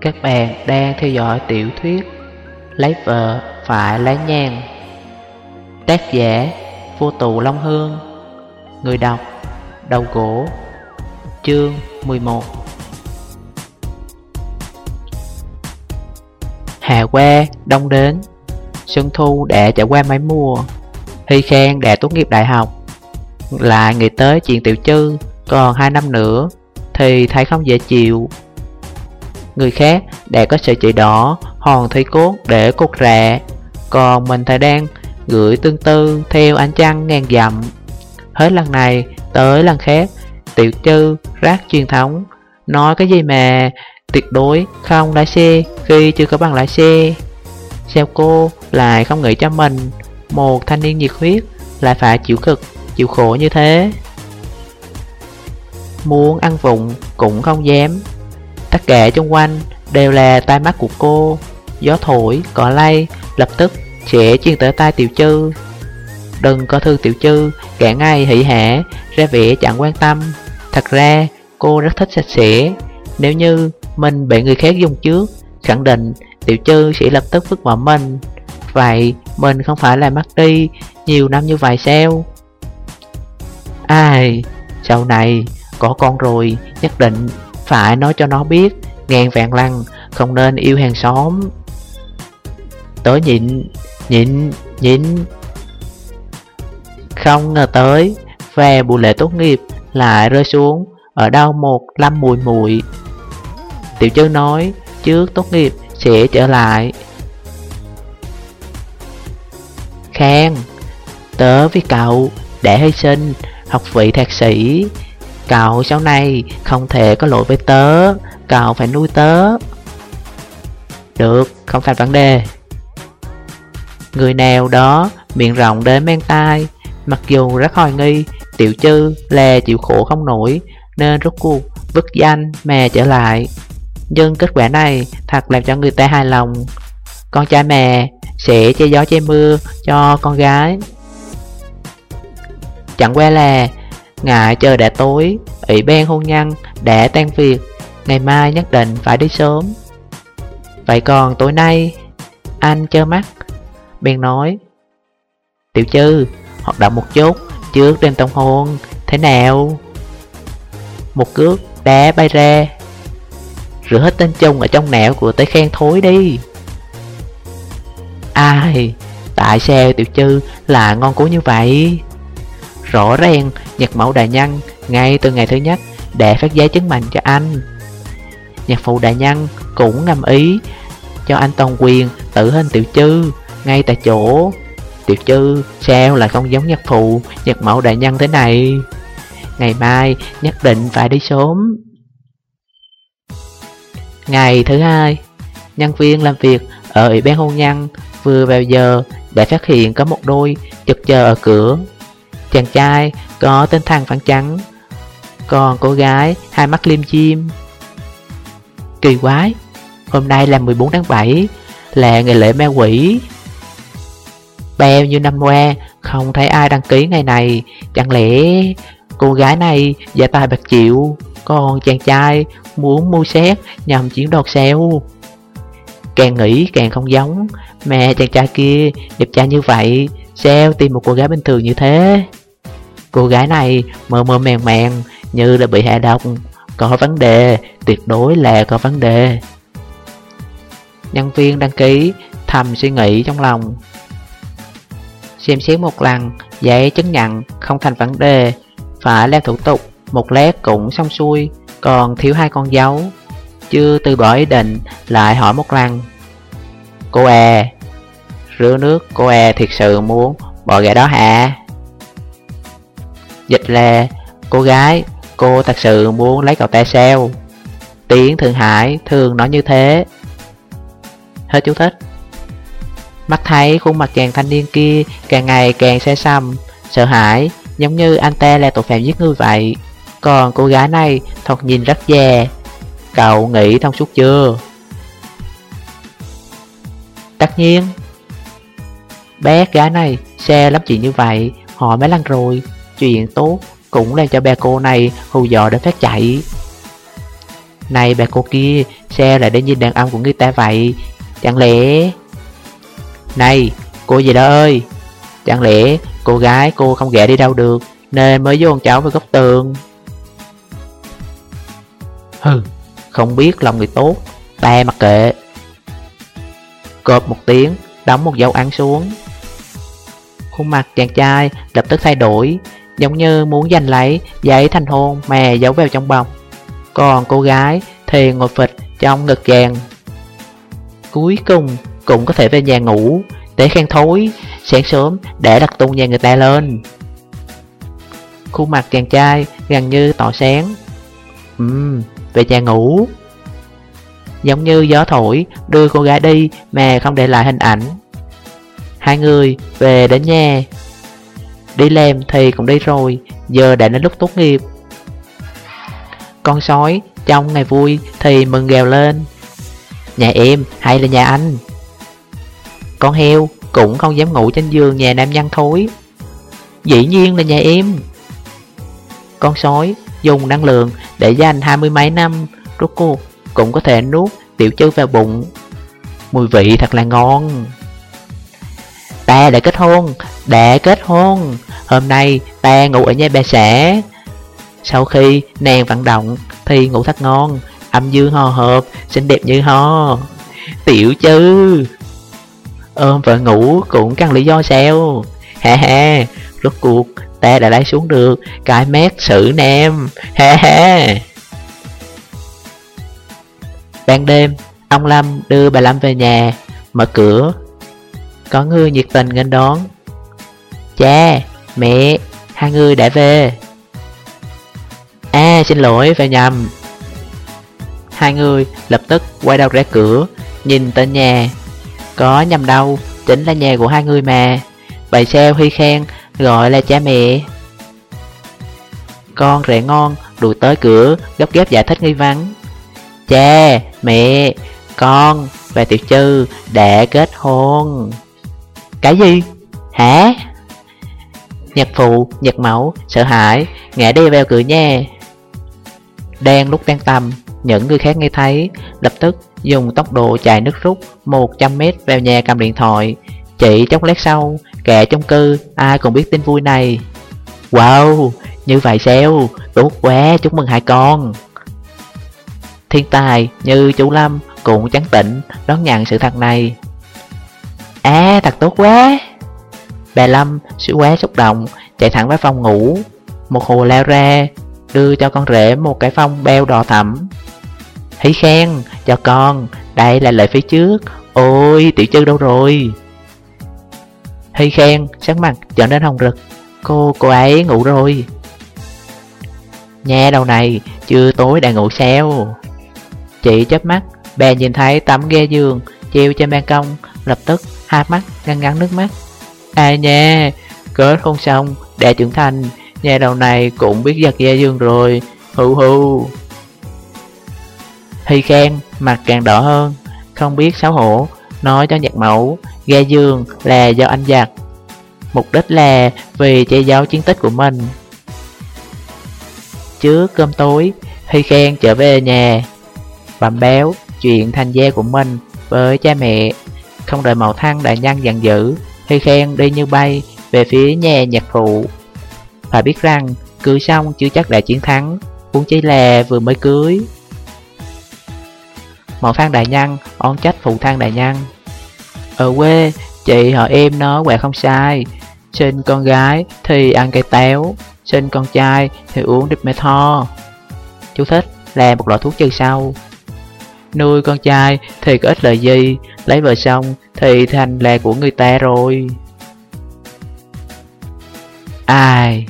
Các bạn đang theo dõi tiểu thuyết Lấy vợ phải lấy nhang. Tác giả Vô tù Long Hương. Người đọc Đầu gỗ. Chương 11 Hà qua đông đến. Xuân thu đã trải qua mấy mùa. Hy Khang đã tốt nghiệp đại học. Lại nghĩ tới chuyện tiểu chư. Còn 2 năm nữa Thì thấy không dễ chịu. Người khác đã có sợi chỉ đỏ Hòn thấy cốt để cột rạ. Còn mình thì đang gửi tương tư Theo ánh trăng ngàn dặm. Hết lần này tới lần khác Tiểu trư rác truyền thống Nói cái gì mà tuyệt đối không lái xe Khi chưa có bằng lái xe. Sao cô lại không nghĩ cho mình Một thanh niên nhiệt huyết Lại phải chịu cực, chịu khổ như thế? Muốn ăn vụng cũng không dám. Tất cả xung quanh đều là tai mắt của cô. Gió thổi, cỏ lay Lập tức sẽ chuyên tới tai tiểu chư. Đừng có thương tiểu chư Cả ngày hỉ hả Ra vẻ chẳng quan tâm. Thật ra cô rất thích sạch sẽ. Nếu như mình bị người khác dùng trước Khẳng định tiểu chư sẽ lập tức vứt bỏ mình. Vậy mình không phải là mất đi Nhiều năm như vậy sao? Ai Sau này có con rồi, Nhất định phải nói cho nó biết. Ngàn vạn lăng Không nên yêu hàng xóm. Tới nhịn Nhịn Nhịn. Không ngờ tới về buổi lễ tốt nghiệp Lại rơi xuống Ở đâu một lâm mùi mùi. Tiểu chư nói, Trước tốt nghiệp sẽ trở lại. Khang Tớ với cậu đã hy sinh học vị thạc sĩ. Cậu sau này không thể có lỗi với tớ. Cậu phải nuôi tớ. Được, không thành vấn đề. Người nào đó miệng rộng đến men tai Mặc dù rất hoài nghi Tiểu chư là chịu khổ không nổi Nên rốt cuộc vứt danh mè trở lại. Nhưng kết quả này thật làm cho người ta hài lòng. Con trai mẹ sẽ che gió che mưa cho con gái. Chẳng qua là Ngại chờ đã tối Ủy ban hôn nhân, đã tan việc. Ngày mai nhất định phải đi sớm. Vậy còn tối nay, Anh chơ mắt, Bèn nói, Tiểu chư, Hoạt động một chút Trước đêm tông hôn, Thế nào? Một cước đá bay ra, Rửa hết tên chung ở trong nẻo của tới khen thối đi. Ai, Tại sao, tiểu chư, là ngon cố như vậy? Rõ ràng nhạc mẫu đại nhân ngay từ ngày thứ nhất để phát giấy chứng mạnh cho anh. Nhạc phụ đại nhân cũng ngầm ý cho anh toàn quyền tự hình tiểu chư ngay tại chỗ. Tiểu chư, sao lại không giống nhạc phụ, nhạc mẫu đại nhân thế này? Ngày mai nhất định phải đi sớm. Ngày thứ hai, Nhân viên làm việc ở Ủy ban hôn nhân vừa vào giờ đã phát hiện có một đôi chật chờ ở cửa. Chàng trai có tên thằng phản trắng Còn cô gái hai mắt liêm chim. Kỳ quái, Hôm nay là 14 tháng 7 Là ngày lễ ma quỷ. Bao nhiêu năm qua, Không thấy ai đăng ký ngày này. Chẳng lẽ cô gái này giả tài bạc chịu, Còn chàng trai muốn mua xét nhằm chiến đoạt xeo Càng nghĩ càng không giống, Mẹ chàng trai kia đẹp trai như vậy, Sao tìm một cô gái bình thường như thế? Cô gái này mơ mơ màng màng như là bị hạ độc. Có vấn đề, tuyệt đối là có vấn đề. Nhân viên đăng ký thầm suy nghĩ trong lòng. Xem xét một lần, giấy chứng nhận không thành vấn đề. Phải làm thủ tục, một lát cũng xong xuôi Còn thiếu hai con dấu. Chưa từ bỏ ý định, lại hỏi một lần. Cô à, rửa nước cô à thiệt sự muốn bỏ gà đó hả? Dịch là, Cô gái, Cô thật sự muốn lấy cậu ta sao? Tiếng Thượng Hải thường nói như thế. Hết chú thích. Mắt thấy khuôn mặt chàng thanh niên kia Càng ngày càng xe xăm Sợ hãi, Giống như anh ta là tội phạm giết người vậy. Còn cô gái này Thật nhìn rất già. Cậu nghĩ thông suốt chưa? Tất nhiên. Bé gái này, xe lắm chuyện như vậy, họ mấy lần rồi. Chuyện tốt Cũng làm cho bà cô này hù dọa đến phát chạy. Này bà cô kia, Sao lại đến nhìn đàn ông của người ta vậy? Chẳng lẽ Này, cô gì đó ơi? Chẳng lẽ cô gái cô không ghẻ đi đâu được, Nên mới vô cháu với góc tường? Hừ, Không biết lòng người tốt Ta mặc kệ. Cộp một tiếng, Đóng một dấu ăn xuống. Khuôn mặt chàng trai lập tức thay đổi Giống như muốn giành lấy giấy thành hôn mà giấu vào trong bọc. Còn cô gái thì ngồi phịch trong ngực chàng Cuối cùng cũng có thể về nhà ngủ Để khen thối Sáng sớm để đặt tung nhà người ta lên. Khuôn mặt chàng trai gần như tỏ sáng. Ừm, về nhà ngủ. Giống như gió thổi đưa cô gái đi mà không để lại hình ảnh. Hai người về đến nhà. Đi làm thì cũng đi rồi, Giờ đã đến lúc tốt nghiệp. Con sói, trong ngày vui thì mừng gào lên. Nhà em hay là nhà anh? Con heo cũng không dám ngủ trên giường nhà nam nhân thối. Dĩ nhiên là nhà em. Con sói dùng năng lượng để dành hai mươi mấy năm, Rốt cuộc cũng có thể nuốt tiểu chư vào bụng. Mùi vị thật là ngon. Ta đã kết hôn, đã kết hôn. Hôm nay ta ngủ ở nhà bà xã. Sau khi nàng vận động thì ngủ thật ngon Âm dương hò hợp, xinh đẹp như ho. Tiểu chứ. Ôm vợ ngủ cũng cần lý do sao? Ha ha, rốt cuộc ta đã lấy xuống được cái mét xử nam. Ha ha. Ban đêm, ông Lâm đưa bà Lâm về nhà Mở cửa. Có người nhiệt tình nghênh đón. Cha, mẹ, hai người đã về. À xin lỗi về nhầm. Hai người lập tức quay đầu ra cửa Nhìn tên nhà. Có nhầm đâu Chính là nhà của hai người mà. Bày sao huy khen Gọi là cha mẹ. Con rẻ ngon đuổi tới cửa Gấp ghép giải thích nghi vấn Cha, mẹ, con và tiểu trư đã kết hôn. Cái gì? Hả? Nhật phụ, nhật mẫu, sợ hãi, ngã đi vào cửa nhà Đang lúc đang tầm, những người khác nghe thấy Lập tức dùng tốc độ chạy nước rút 100m vào nhà cầm điện thoại Chỉ chốc lát sau, kẻ trong cư ai cũng biết tin vui này Wow, như vậy sao? Tốt quá, chúc mừng hai con Thiên tài như chú Lâm cũng chấn tĩnh đón nhận sự thật này À thật tốt quá. Bà Lâm suy quá xúc động, chạy thẳng vào phòng ngủ. Một hồ lao ra, đưa cho con rể một cái phong beo đỏ thẳm Hãy khen, cho con, Đây là lời phía trước. Ôi, tiểu chư đâu rồi? Hy khen, sắc mặt trở nên hồng rực. Cô cô ấy ngủ rồi. Nhà đầu này chưa tối đã ngủ sao? Chị chớp mắt Bè nhìn thấy tấm ghe giường Treo trên ban công, Lập tức hai mắt ngăn ngắn nước mắt. À nha Kết hôn xong Đã trưởng thành. Nhà đầu này cũng biết giật ghe giường rồi. Hù hù. Hy khen, mặt càng đỏ hơn. Không biết xấu hổ, Nói cho nhạc mẫu ga giường là do anh giặt Mục đích là vì che giấu chiến tích của mình. Trước cơm tối, Hy khen trở về nhà, bẩm béo chuyện thành gia của mình với cha mẹ. Không đợi màu thăng đại nhân giận dữ Hy khen đi như bay về phía nhà nhạc phụ. Phải biết rằng, cưới xong chưa chắc đã chiến thắng Cũng chỉ là vừa mới cưới. Màu thang đại nhân on trách phụ thang đại nhân. Ở quê, chị họ em nó quẹ không sai. Sinh con gái thì ăn cây táo, Sinh con trai thì uống địch Chú thích là một loại thuốc trừ sâu. Nuôi con trai thì có ích lợi gì? Lấy vợ xong thì thành là của người ta rồi. Ai?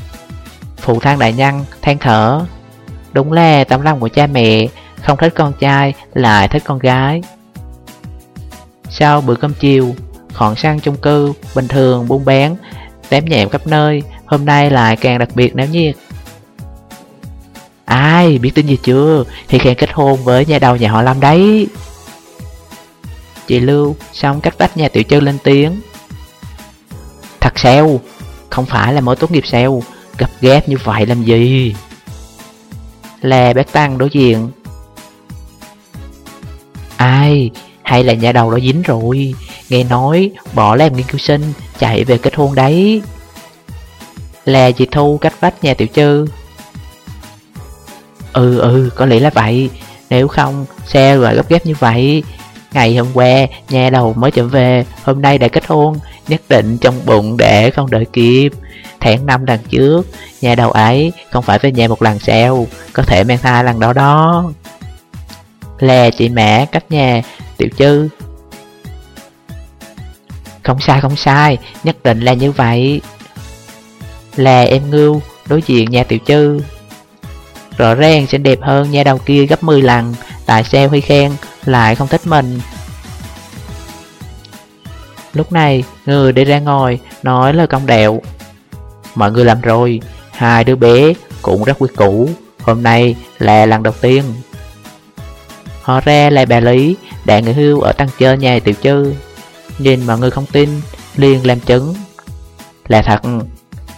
Phụ thang đại nhân, than thở. Đúng là tấm lòng của cha mẹ, Không thích con trai lại thích con gái. Sau bữa cơm chiều, khoảng sang chung cư, Bình thường buôn bán, Đám nhẹm khắp nơi, Hôm nay lại càng đặc biệt náo nhiệt. Ai, biết tin gì chưa? Thì khen kết hôn với nhà đầu nhà họ Lâm đấy. Chị Lưu, xong cách tách nhà tiểu trư lên tiếng. Thật sao Không phải là mới tốt nghiệp sao gặp ghép như vậy làm gì? Là bác Tăng đối diện. Ai, Hay là nhà đầu đó dính rồi? Nghe nói, bỏ làm nghiên cứu sinh, Chạy về kết hôn đấy. Là chị Thu cách vách nhà tiểu trư. Ừ ừ có lẽ là vậy. Nếu không, xe lại gấp ghép như vậy. Ngày hôm qua, nhà đầu mới trở về. Hôm nay đã kết hôn, Nhất định trong bụng để không đợi kịp. Tháng năm lần trước, Nhà đầu ấy không phải về nhà một lần sao Có thể mang thai lần đó đó. Là chị mẹ cách nhà, Tiểu chư. Không sai không sai, Nhất định là như vậy. Là em ngưu, Đối diện nhà tiểu chư. Rõ ràng xinh đẹp hơn nha đầu kia gấp 10 lần. Tại sao huy khen lại không thích mình? Lúc này, người đi ra ngồi Nói lời công đạo. Mọi người làm rồi, Hai đứa bé cũng rất quý củ Hôm nay là lần đầu tiên. Họ ra là bà Lý Đã người hưu ở tăng chơi nhà tiểu chư. Nhìn mọi người không tin, liền làm chứng. Là thật,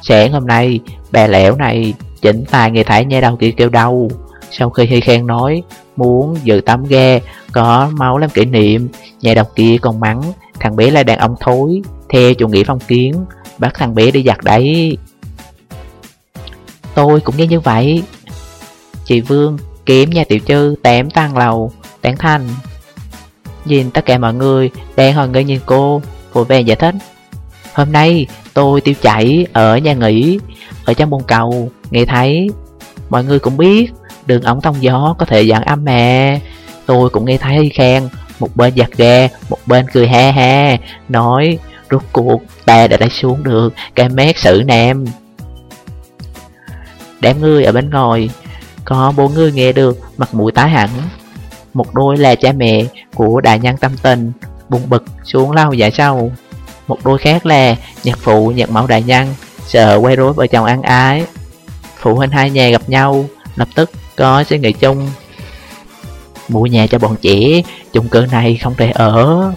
Sáng hôm nay, bà lẻo này Chỉnh tài nghe thấy nha đầu kia kêu đau. Sau khi Hy khen nói, Muốn dự tắm ghe, Có máu làm kỷ niệm Nhà đầu kia còn mắng, Thằng bé là đàn ông thối, Theo chủ nghĩa phong kiến, Bắt thằng bé đi giặt đấy. Tôi cũng nghe như vậy. Chị Vương kiếm nhà tiểu trư tém tăng lầu, Tán thành. Nhìn tất cả mọi người, đang hồi ngơi nhìn cô, Vội vàng giải thích, Hôm nay tôi tiêu chảy ở nhà nghỉ ở trong bồn cầu, Nghe thấy, Mọi người cũng biết, Đường ống thông gió có thể dạng âm mà Tôi cũng nghe thấy khen, Một bên giặt ra Một bên cười ha ha, Nói, Rốt cuộc ta đã đã xuống được Cái mét xử nam Đám người ở bên ngoài, Có bốn người nghe được, Mặt mũi tái hẳn. Một đôi là cha mẹ của đại nhân tâm tình, Bùng bực xuống lau dạ sau. Một đôi khác là nhạc phụ, nhạc mẫu đại nhân. Sợ quay rối vợ chồng ăn ái. Phụ huynh hai nhà gặp nhau, Lập tức có suy nghĩ chung. Mua nhà cho bọn trẻ, chung cư này không thể ở.